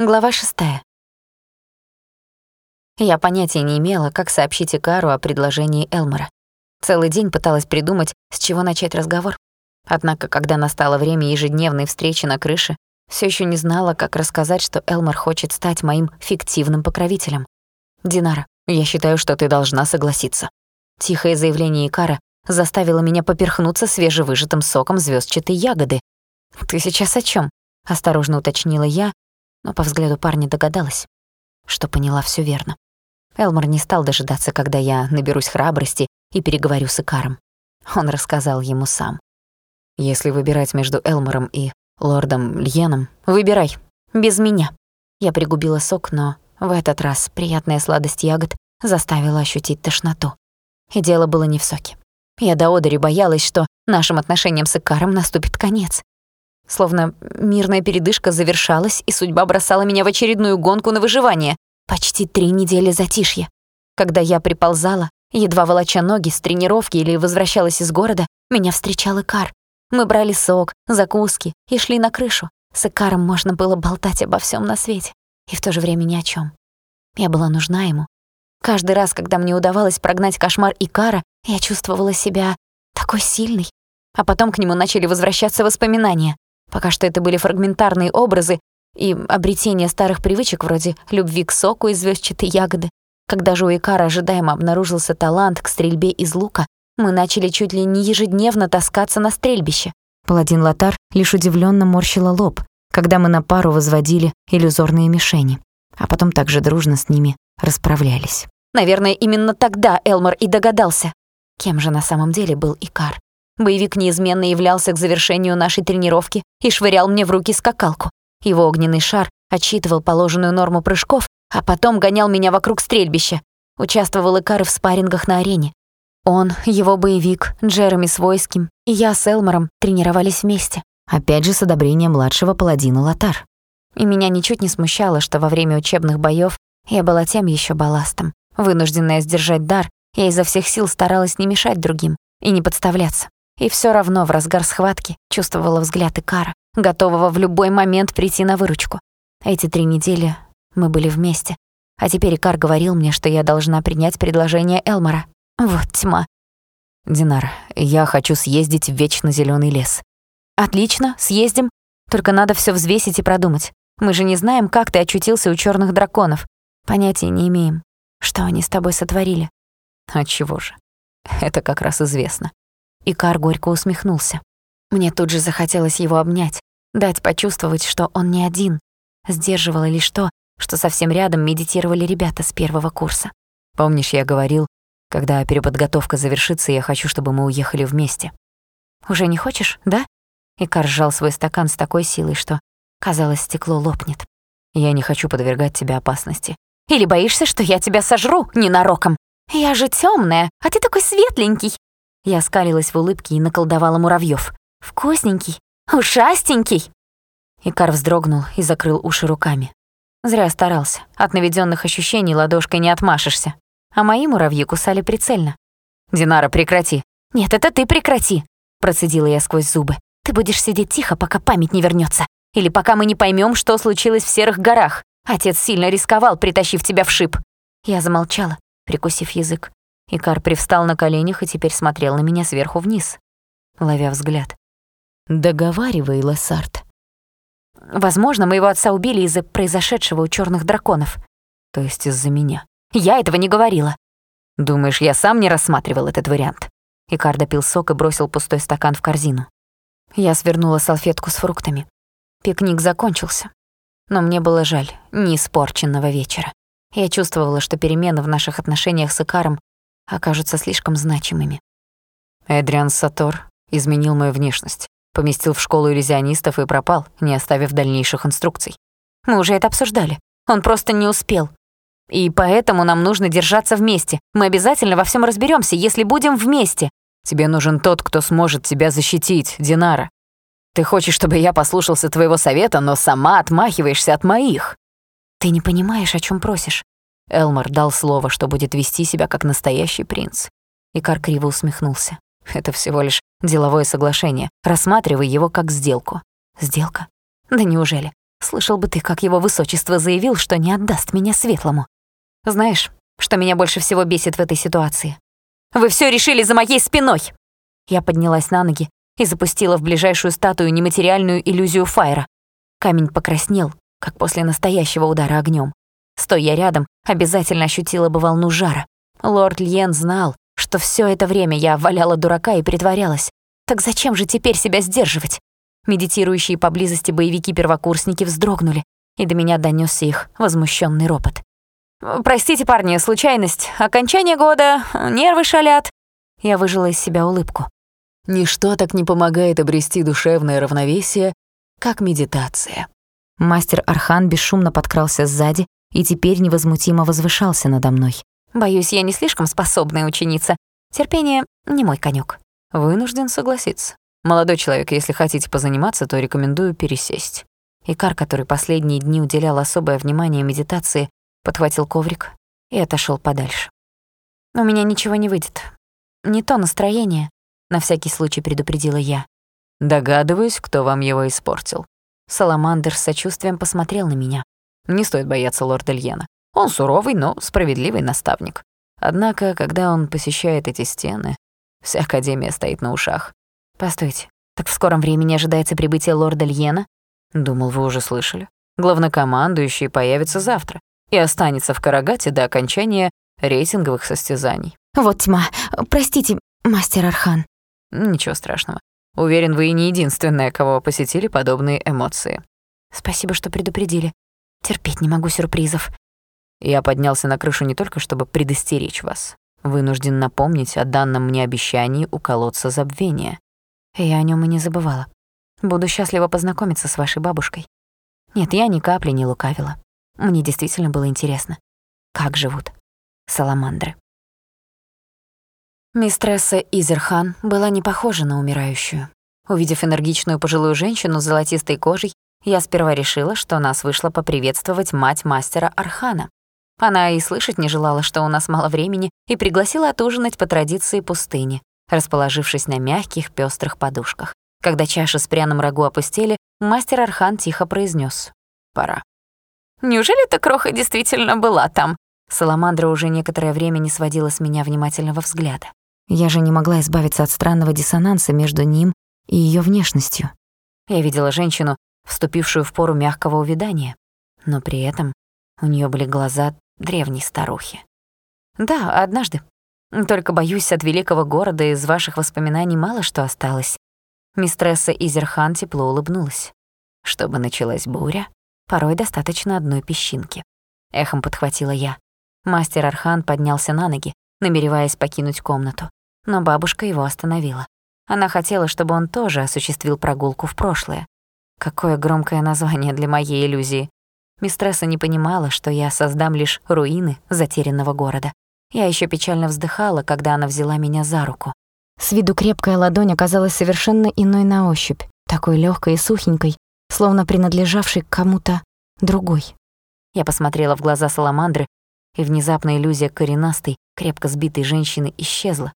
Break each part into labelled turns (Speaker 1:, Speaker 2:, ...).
Speaker 1: Глава шестая. Я понятия не имела, как сообщить Икару о предложении Элмора. Целый день пыталась придумать, с чего начать разговор. Однако, когда настало время ежедневной встречи на крыше, все еще не знала, как рассказать, что Элмор хочет стать моим фиктивным покровителем. «Динара, я считаю, что ты должна согласиться». Тихое заявление Икара заставило меня поперхнуться свежевыжатым соком звездчатой ягоды. «Ты сейчас о чем? осторожно уточнила я, но по взгляду парня догадалась, что поняла все верно. Элмор не стал дожидаться, когда я наберусь храбрости и переговорю с Икаром. Он рассказал ему сам. «Если выбирать между Элмором и лордом Льеном, выбирай, без меня». Я пригубила сок, но в этот раз приятная сладость ягод заставила ощутить тошноту. И дело было не в соке. Я до одери боялась, что нашим отношениям с Икаром наступит конец. Словно мирная передышка завершалась, и судьба бросала меня в очередную гонку на выживание. Почти три недели затишья. Когда я приползала, едва волоча ноги с тренировки или возвращалась из города, меня встречал Икар. Мы брали сок, закуски и шли на крышу. С Икаром можно было болтать обо всем на свете. И в то же время ни о чем. Я была нужна ему. Каждый раз, когда мне удавалось прогнать кошмар Икара, я чувствовала себя такой сильной. А потом к нему начали возвращаться воспоминания. Пока что это были фрагментарные образы и обретение старых привычек вроде любви к соку из звездчатой ягоды. Когда же у Икара ожидаемо обнаружился талант к стрельбе из лука, мы начали чуть ли не ежедневно таскаться на стрельбище. Паладин Латар лишь удивленно морщила лоб, когда мы на пару возводили иллюзорные мишени, а потом также дружно с ними расправлялись. Наверное, именно тогда Элмор и догадался, кем же на самом деле был Икар. Боевик неизменно являлся к завершению нашей тренировки и швырял мне в руки скакалку. Его огненный шар отсчитывал положенную норму прыжков, а потом гонял меня вокруг стрельбища. Участвовал Икар в спаррингах на арене. Он, его боевик, Джереми с Войским и я с Элмором тренировались вместе. Опять же с одобрением младшего паладина Латар. И меня ничуть не смущало, что во время учебных боёв я была тем ещё балластом. Вынужденная сдержать дар, я изо всех сил старалась не мешать другим и не подставляться. И все равно в разгар схватки чувствовала взгляд Икара, готового в любой момент прийти на выручку. Эти три недели мы были вместе. А теперь Икар говорил мне, что я должна принять предложение Элмора. Вот тьма. Динар, я хочу съездить в вечно зеленый лес. Отлично, съездим. Только надо все взвесить и продумать. Мы же не знаем, как ты очутился у черных драконов. Понятия не имеем, что они с тобой сотворили. А чего же? Это как раз известно. Икар горько усмехнулся. Мне тут же захотелось его обнять, дать почувствовать, что он не один. Сдерживало лишь то, что совсем рядом медитировали ребята с первого курса. Помнишь, я говорил, когда переподготовка завершится, я хочу, чтобы мы уехали вместе. Уже не хочешь, да? Икар сжал свой стакан с такой силой, что, казалось, стекло лопнет. Я не хочу подвергать тебя опасности. Или боишься, что я тебя сожру ненароком? Я же тёмная, а ты такой светленький. Я скалилась в улыбке и наколдовала муравьёв. «Вкусненький! Ушастенький!» Икар вздрогнул и закрыл уши руками. Зря старался. От наведённых ощущений ладошкой не отмашешься. А мои муравьи кусали прицельно. «Динара, прекрати!» «Нет, это ты прекрати!» Процедила я сквозь зубы. «Ты будешь сидеть тихо, пока память не вернётся. Или пока мы не поймём, что случилось в Серых горах. Отец сильно рисковал, притащив тебя в шип». Я замолчала, прикусив язык. Икар привстал на коленях и теперь смотрел на меня сверху вниз, ловя взгляд. «Договаривай, Лессард». «Возможно, моего отца убили из-за произошедшего у черных драконов». «То есть из-за меня?» «Я этого не говорила». «Думаешь, я сам не рассматривал этот вариант?» Икар допил сок и бросил пустой стакан в корзину. Я свернула салфетку с фруктами. Пикник закончился. Но мне было жаль неиспорченного вечера. Я чувствовала, что перемены в наших отношениях с Икаром окажутся слишком значимыми. Эдриан Сатор изменил мою внешность, поместил в школу иллюзионистов и пропал, не оставив дальнейших инструкций. Мы уже это обсуждали. Он просто не успел. И поэтому нам нужно держаться вместе. Мы обязательно во всем разберемся, если будем вместе. Тебе нужен тот, кто сможет тебя защитить, Динара. Ты хочешь, чтобы я послушался твоего совета, но сама отмахиваешься от моих. Ты не понимаешь, о чем просишь. Элмар дал слово, что будет вести себя как настоящий принц. Икар криво усмехнулся. Это всего лишь деловое соглашение. Рассматривай его как сделку. Сделка? Да неужели? Слышал бы ты, как его высочество заявил, что не отдаст меня светлому. Знаешь, что меня больше всего бесит в этой ситуации? Вы все решили за моей спиной!» Я поднялась на ноги и запустила в ближайшую статую нематериальную иллюзию Файра. Камень покраснел, как после настоящего удара огнем. Стоя рядом, обязательно ощутила бы волну жара. Лорд Льен знал, что все это время я валяла дурака и притворялась. Так зачем же теперь себя сдерживать? Медитирующие поблизости боевики-первокурсники вздрогнули, и до меня донесся их возмущенный ропот. «Простите, парни, случайность. Окончание года, нервы шалят». Я выжила из себя улыбку.
Speaker 2: Ничто так не помогает обрести душевное равновесие, как медитация.
Speaker 1: Мастер Архан бесшумно подкрался сзади и теперь невозмутимо возвышался надо мной. Боюсь, я не слишком способная ученица. Терпение — не мой конек.
Speaker 2: Вынужден согласиться. Молодой человек, если хотите позаниматься, то рекомендую пересесть.
Speaker 1: Икар, который последние дни уделял особое внимание медитации, подхватил коврик и отошел подальше. «У меня ничего не выйдет. Не то настроение», — на всякий случай предупредила я.
Speaker 2: «Догадываюсь, кто вам его испортил».
Speaker 1: Саламандр с сочувствием посмотрел на меня.
Speaker 2: «Не стоит бояться лорда Льена. Он суровый, но справедливый наставник. Однако, когда он посещает эти стены, вся Академия стоит на ушах.
Speaker 1: Постойте, так в скором времени ожидается прибытие лорда Льена?
Speaker 2: Думал, вы уже слышали. Главнокомандующий появится завтра и останется в Карагате до окончания рейтинговых состязаний.
Speaker 1: Вот тьма. Простите, мастер Архан.
Speaker 2: Ничего страшного. Уверен, вы и не единственная, кого посетили подобные эмоции.
Speaker 1: Спасибо, что предупредили. Терпеть не могу сюрпризов.
Speaker 2: Я поднялся на крышу не только, чтобы предостеречь вас. Вынужден напомнить о данном мне обещании у колодца забвения.
Speaker 1: Я о нем и не забывала. Буду счастлива познакомиться с вашей бабушкой. Нет, я ни капли не лукавила. Мне действительно было интересно, как живут саламандры. Мистресса Изерхан была не похожа на умирающую. Увидев энергичную пожилую женщину с золотистой кожей, я сперва решила, что нас вышла поприветствовать мать мастера Архана. Она и слышать не желала, что у нас мало времени, и пригласила отужинать по традиции пустыни, расположившись на мягких пестрых подушках. Когда чаши с пряным рагу опустели, мастер Архан тихо произнес: «Пора». «Неужели эта кроха действительно была там?» Саламандра уже некоторое время не сводила с меня внимательного взгляда. Я же не могла избавиться от странного диссонанса между ним и ее внешностью. Я видела женщину, вступившую в пору мягкого увядания, но при этом у нее были глаза древней старухи. Да, однажды. Только, боюсь, от великого города из ваших воспоминаний мало что осталось. Мистресса Изерхан тепло улыбнулась. Чтобы началась буря, порой достаточно одной песчинки. Эхом подхватила я. Мастер Архан поднялся на ноги, намереваясь покинуть комнату. Но бабушка его остановила. Она хотела, чтобы он тоже осуществил прогулку в прошлое. Какое громкое название для моей иллюзии. Мистресса не понимала, что я создам лишь руины затерянного города. Я еще печально вздыхала, когда она взяла меня за руку. С виду крепкая ладонь оказалась совершенно иной на ощупь, такой легкой и сухенькой, словно принадлежавшей кому-то другой. Я посмотрела в глаза Саламандры, и внезапно иллюзия коренастой, крепко сбитой женщины исчезла,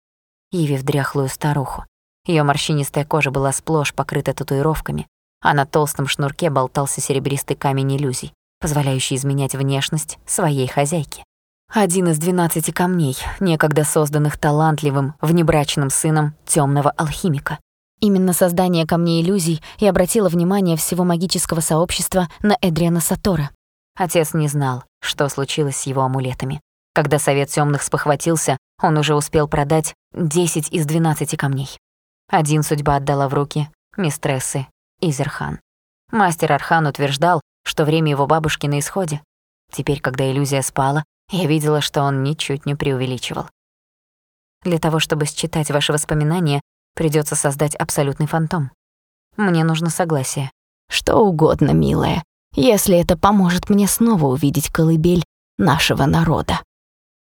Speaker 1: явив дряхлую старуху. Ее морщинистая кожа была сплошь покрыта татуировками, а на толстом шнурке болтался серебристый камень иллюзий позволяющий изменять внешность своей хозяйки. Один из двенадцати камней, некогда созданных талантливым, внебрачным сыном темного алхимика. Именно создание камней иллюзий и обратило внимание всего магического сообщества на Эдриана Сатора. Отец не знал, что случилось с его амулетами. Когда Совет Тёмных спохватился, он уже успел продать 10 из 12 камней. Один судьба отдала в руки мистрессы Изерхан. Мастер Архан утверждал, что время его бабушки на исходе. Теперь, когда иллюзия спала, я видела, что он ничуть не преувеличивал. Для того, чтобы считать ваши воспоминания, придется создать абсолютный фантом. Мне нужно согласие.
Speaker 2: Что угодно, милая, если это поможет мне снова увидеть колыбель нашего народа.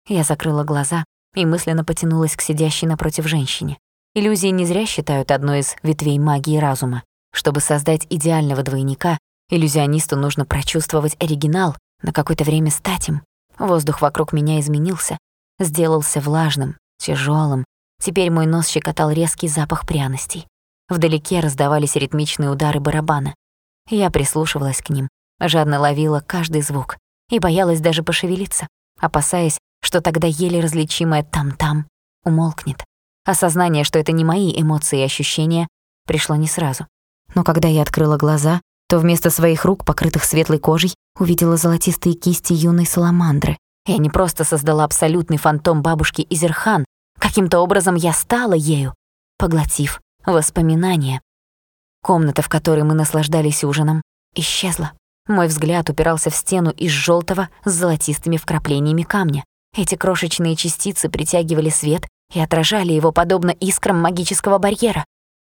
Speaker 1: Я закрыла глаза и мысленно потянулась к сидящей напротив женщине. Иллюзии не зря считают одной из ветвей магии разума. Чтобы создать идеального двойника, Иллюзионисту нужно прочувствовать оригинал, на какое-то время стать им. Воздух вокруг меня изменился, сделался влажным, тяжелым. Теперь мой нос щекотал резкий запах пряностей. Вдалеке раздавались ритмичные удары барабана. Я прислушивалась к ним, жадно ловила каждый звук и боялась даже пошевелиться, опасаясь, что тогда еле различимое «там-там» умолкнет. Осознание, что это не мои эмоции и ощущения, пришло не сразу. Но когда я открыла глаза, то вместо своих рук, покрытых светлой кожей, увидела золотистые кисти юной саламандры. Я не просто создала абсолютный фантом бабушки Изерхан, каким-то образом я стала ею, поглотив воспоминания. Комната, в которой мы наслаждались ужином, исчезла. Мой взгляд упирался в стену из желтого с золотистыми вкраплениями камня. Эти крошечные частицы притягивали свет и отражали его подобно искрам магического барьера.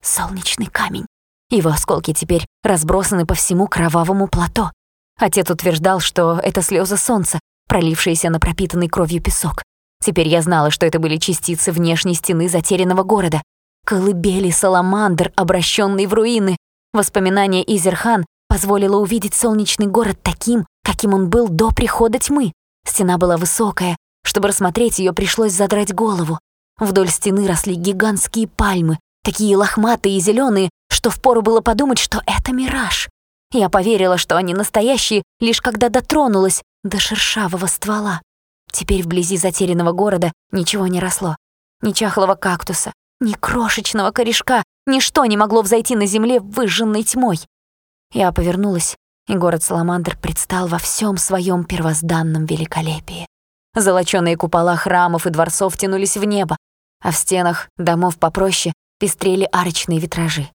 Speaker 1: Солнечный камень. Его осколки теперь разбросаны по всему кровавому плато. Отец утверждал, что это слезы солнца, пролившиеся на пропитанный кровью песок. Теперь я знала, что это были частицы внешней стены затерянного города. Колыбели саламандр, обращенный в руины. Воспоминание Изерхан позволило увидеть солнечный город таким, каким он был до прихода тьмы. Стена была высокая. Чтобы рассмотреть ее, пришлось задрать голову. Вдоль стены росли гигантские пальмы, такие лохматые и зеленые, что впору было подумать, что это мираж. Я поверила, что они настоящие, лишь когда дотронулась до шершавого ствола. Теперь вблизи затерянного города ничего не росло. Ни чахлого кактуса, ни крошечного корешка, ничто не могло взойти на земле выжженной тьмой. Я повернулась, и город Саламандр предстал во всем своем первозданном великолепии. Золочёные купола храмов и дворцов тянулись в небо, а в стенах домов попроще пестрели арочные витражи.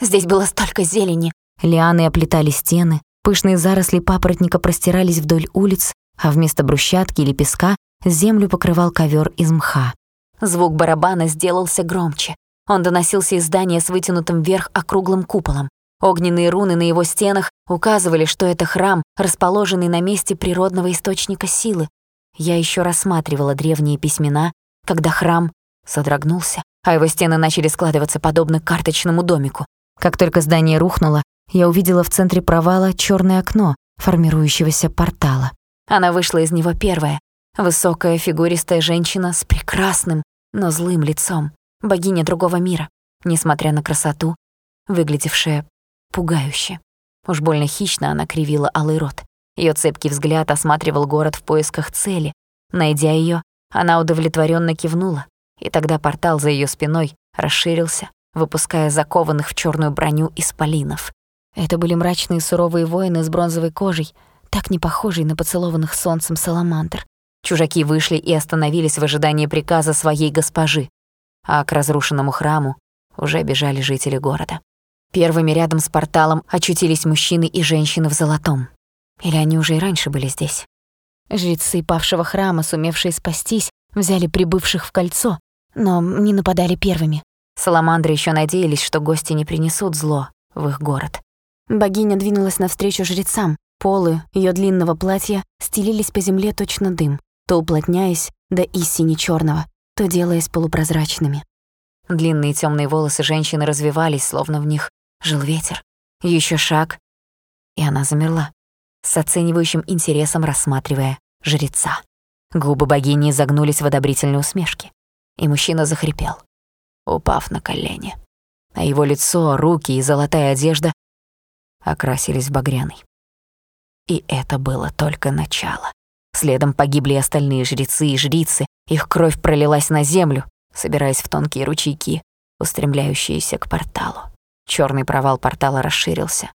Speaker 1: Здесь было столько зелени. Лианы оплетали стены, пышные заросли папоротника простирались вдоль улиц, а вместо брусчатки или песка землю покрывал ковер из мха. Звук барабана сделался громче. Он доносился из здания с вытянутым вверх округлым куполом. Огненные руны на его стенах указывали, что это храм, расположенный на месте природного источника силы. Я еще рассматривала древние письмена, когда храм содрогнулся, а его стены начали складываться подобно карточному домику. Как только здание рухнуло, я увидела в центре провала черное окно формирующегося портала. Она вышла из него первая. Высокая фигуристая женщина с прекрасным, но злым лицом. Богиня другого мира, несмотря на красоту, выглядевшая пугающе. Уж больно хищно она кривила алый рот. Ее цепкий взгляд осматривал город в поисках цели. Найдя ее, она удовлетворенно кивнула, и тогда портал за ее спиной расширился, выпуская закованных в черную броню исполинов. Это были мрачные суровые воины с бронзовой кожей, так не похожие на поцелованных солнцем саламандр. Чужаки вышли и остановились в ожидании приказа своей госпожи, а к разрушенному храму уже бежали жители города. Первыми рядом с порталом очутились мужчины и женщины в золотом. Или они уже и раньше были здесь? Жрецы павшего храма, сумевшие спастись, взяли прибывших в кольцо, но не нападали первыми. Саламандры еще надеялись, что гости не принесут зло в их город. Богиня двинулась навстречу жрецам. Полы ее длинного платья стелились по земле точно дым, то уплотняясь до истине черного, то делаясь полупрозрачными. Длинные темные волосы женщины развивались, словно в них жил ветер. Еще шаг, и она замерла, с оценивающим интересом рассматривая жреца. Губы богини загнулись в одобрительной усмешке, и мужчина захрипел упав на колени. А его лицо, руки и золотая одежда окрасились в багряный. И это было только начало. Следом погибли остальные жрецы и жрицы, их кровь пролилась на землю, собираясь в тонкие ручейки, устремляющиеся к порталу. Черный провал портала расширился,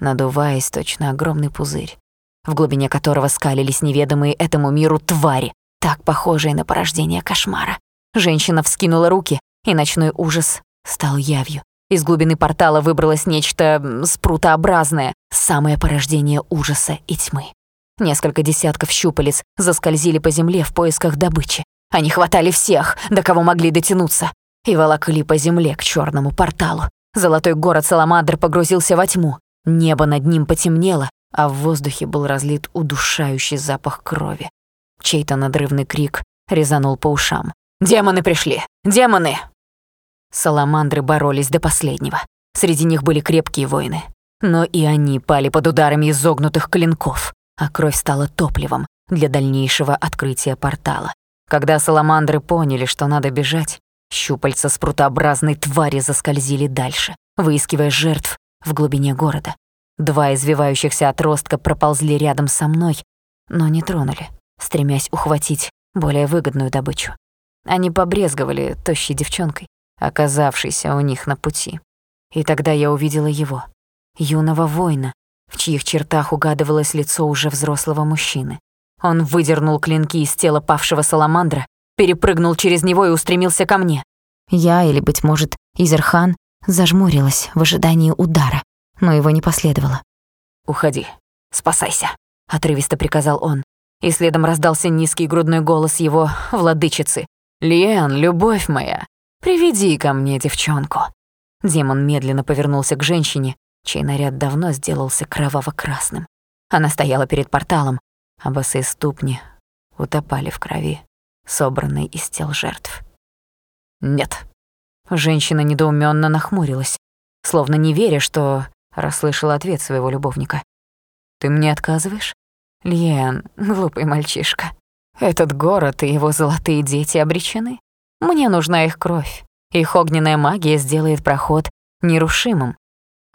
Speaker 1: надуваясь точно огромный пузырь, в глубине которого скалились неведомые этому миру твари, так похожие на порождение кошмара. Женщина вскинула руки, и ночной ужас стал явью. Из глубины портала выбралось нечто спрутообразное, самое порождение ужаса и тьмы. Несколько десятков щупалец заскользили по земле в поисках добычи. Они хватали всех, до кого могли дотянуться, и волокли по земле к черному порталу. Золотой город Саламандр погрузился во тьму. Небо над ним потемнело, а в воздухе был разлит удушающий запах крови. Чей-то надрывный крик резанул по ушам. «Демоны пришли! Демоны!» Саламандры боролись до последнего. Среди них были крепкие воины. Но и они пали под ударами изогнутых клинков, а кровь стала топливом для дальнейшего открытия портала. Когда саламандры поняли, что надо бежать, щупальца спрутообразной твари заскользили дальше, выискивая жертв в глубине города. Два извивающихся отростка проползли рядом со мной, но не тронули, стремясь ухватить более выгодную добычу. Они побрезговали тощей девчонкой, оказавшейся у них на пути. И тогда я увидела его, юного воина, в чьих чертах угадывалось лицо уже взрослого мужчины. Он выдернул клинки из тела павшего саламандра, перепрыгнул через него и устремился ко мне. Я, или, быть может, Изерхан, зажмурилась в ожидании удара, но его не последовало.
Speaker 2: «Уходи, спасайся», — отрывисто приказал он. И следом раздался низкий грудной голос его владычицы. «Лиэн, любовь моя, приведи ко мне девчонку». Демон медленно повернулся к женщине, чей наряд давно сделался кроваво-красным. Она стояла перед порталом, а босые ступни утопали в крови, собранной из тел жертв. «Нет». Женщина недоуменно нахмурилась, словно не веря, что расслышала ответ своего любовника. «Ты мне отказываешь?» «Лиэн, глупый мальчишка, этот город и его золотые дети обречены. Мне нужна их кровь. Их огненная магия сделает проход нерушимым.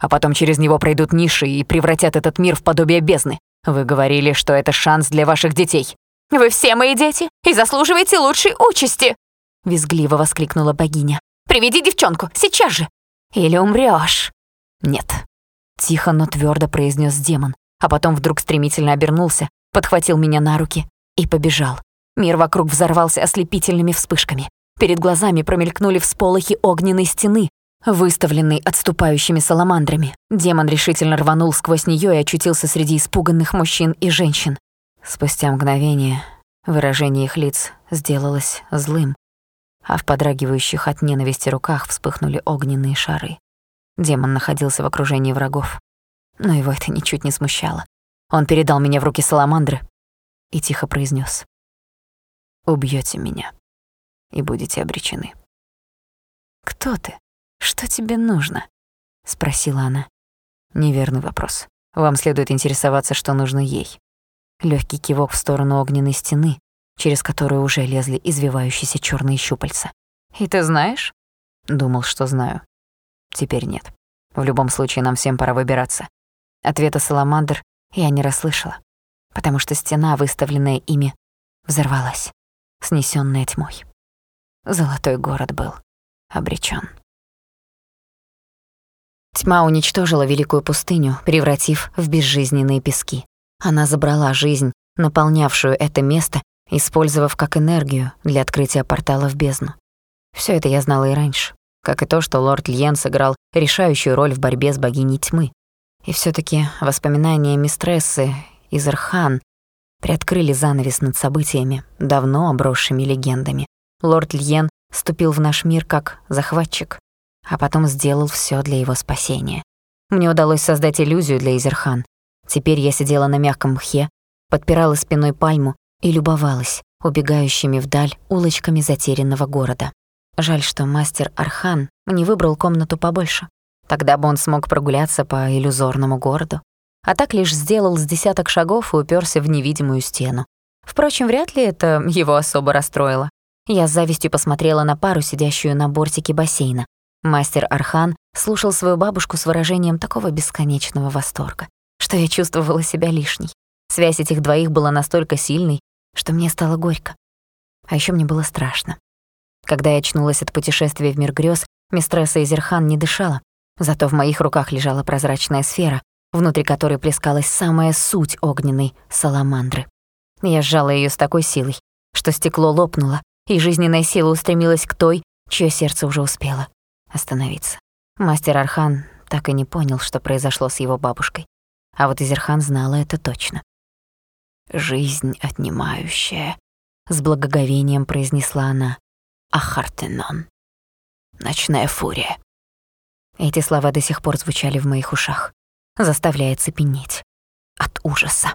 Speaker 2: А потом через него пройдут ниши и превратят этот мир в подобие бездны. Вы говорили, что это шанс для ваших детей. Вы все мои дети и заслуживаете лучшей участи!» Визгливо воскликнула богиня. «Приведи девчонку, сейчас же! Или умрёшь!» «Нет», — тихо, но твёрдо произнёс демон, а потом вдруг стремительно обернулся, подхватил меня на руки и побежал. Мир вокруг взорвался ослепительными вспышками. Перед глазами промелькнули всполохи огненной стены, выставленной отступающими саламандрами. Демон решительно рванул сквозь неё и очутился среди испуганных мужчин и женщин. Спустя мгновение выражение их лиц сделалось злым, а в подрагивающих от ненависти руках вспыхнули огненные шары. Демон находился в окружении врагов, но его это ничуть не смущало. Он передал меня в руки саламандры и тихо произнес: «Убьете меня, и будете обречены». «Кто ты? Что тебе нужно?» — спросила она. Неверный вопрос. Вам следует интересоваться, что нужно ей. Легкий кивок в сторону огненной стены, через которую уже лезли извивающиеся черные щупальца. «И ты знаешь?» Думал, что знаю. Теперь нет. В любом случае, нам всем пора выбираться. Ответа Саламандр я не расслышала, потому что стена, выставленная ими, взорвалась, снесённая тьмой. Золотой город был обречён. Тьма уничтожила великую пустыню, превратив в безжизненные пески. Она забрала жизнь, наполнявшую это место, использовав как энергию для открытия портала в бездну. Всё это я знала и раньше, как и то, что лорд Льен сыграл решающую роль в борьбе с богиней тьмы. И всё таки воспоминания мистрессы из Архан приоткрыли занавес над событиями, давно обросшими легендами. Лорд Льен ступил в наш мир как захватчик, а потом сделал всё для его спасения. Мне удалось создать иллюзию для Изерхан. Теперь я сидела на мягком мхе, подпирала спиной пальму и любовалась убегающими вдаль улочками затерянного города. Жаль, что мастер Архан не выбрал комнату побольше. Тогда бы он смог прогуляться по иллюзорному городу. А так лишь сделал с десяток шагов и уперся в невидимую стену. Впрочем, вряд ли это его особо расстроило. Я с завистью посмотрела на пару, сидящую на бортике бассейна. Мастер Архан слушал свою бабушку с выражением такого бесконечного восторга, что я чувствовала себя лишней. Связь этих двоих была настолько сильной, что мне стало горько. А ещё мне было страшно. Когда я очнулась от путешествия в мир грез, мистресса Изерхан не дышала, зато в моих руках лежала прозрачная сфера, внутри которой плескалась самая суть огненной саламандры. Я сжала её с такой силой, что стекло лопнуло, и жизненная сила устремилась к той, чье сердце уже успело остановиться. Мастер Архан так и не понял, что произошло с его бабушкой. А вот Изерхан знала это точно. «Жизнь отнимающая», — с благоговением произнесла она. «Ахартенон. Ночная фурия». Эти слова до сих пор звучали в моих ушах, заставляя цепенеть от ужаса.